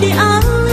的爱。